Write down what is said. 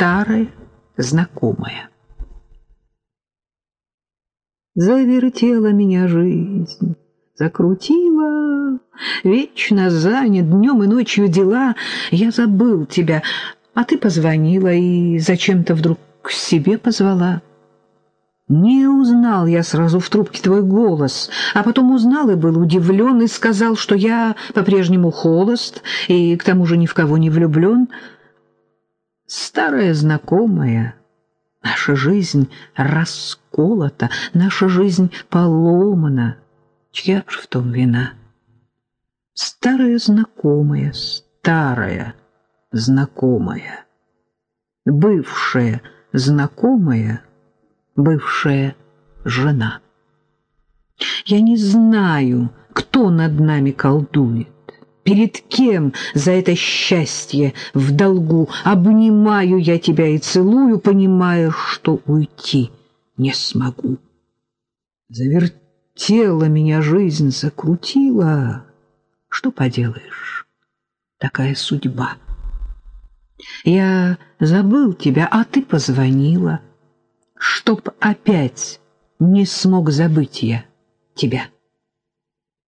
старая знакомая. Завертела меня жизнь, закрутила, вечно занят днем и ночью дела. Я забыл тебя, а ты позвонила и зачем-то вдруг к себе позвала. Не узнал я сразу в трубке твой голос, а потом узнал и был удивлен и сказал, что я по-прежнему холост и к тому же ни в кого не влюблен. Старая знакомая, наша жизнь расколота, наша жизнь поломана. Чья ж в том вина? Старая знакомая, старая знакомая, бывшая знакомая — бывшая жена. Я не знаю, кто над нами колдует, перед кем за это счастье в долгу. Обнимаю я тебя и целую, понимая, что уйти не смогу. Завертела меня жизнь, закрутила. Что поделаешь, такая судьба. Я забыл тебя, а ты позвонила чтоб опять не смог забыть я тебя.